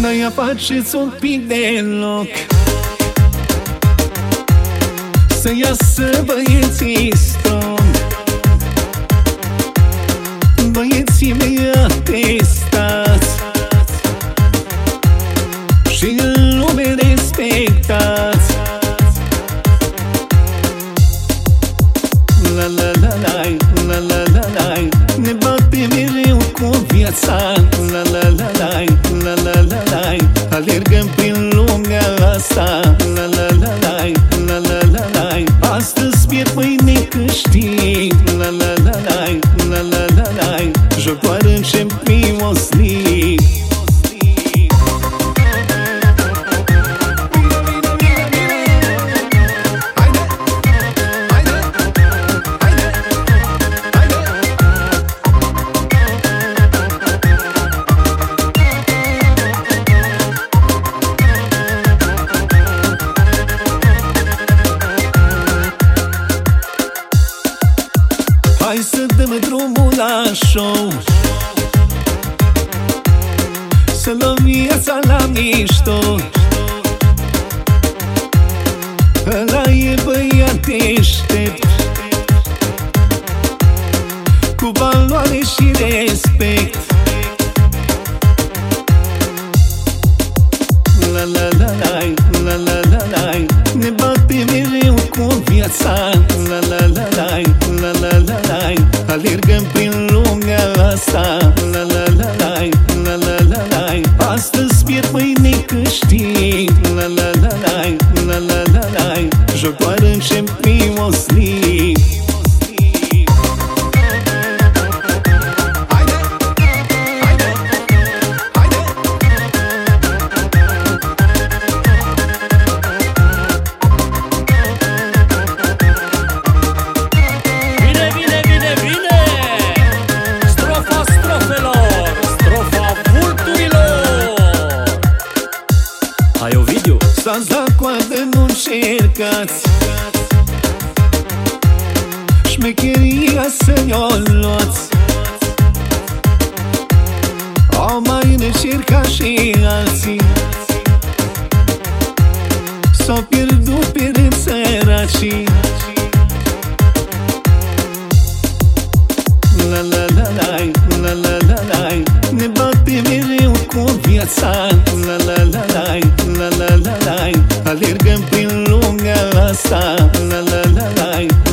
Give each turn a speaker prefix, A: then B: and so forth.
A: Noi faceți un pic de loc. Să iasă băieții strong. Băieții mei atestați. Și în lume respectați. La la la la la la la la. Ne bate mereu cu viața la Joc doar în Champions League Hai să dăm drumul la show. Să luăm viața la mișto. Ăla e băiat deștept. Cu valoare și respect. La la la la la la la la. Ne bate mereu cu viața. La la la la la la la la la Joc doar în Champions League
B: Bine, bine, bine,
A: la coadă, nu încercați Șmecheria să ne-o luați. Au mai încercat și alții. S-au pierdut pe rând săracii. La la la la la la la la Ne bate mereu cu viața. La la la la la la la asta La la la la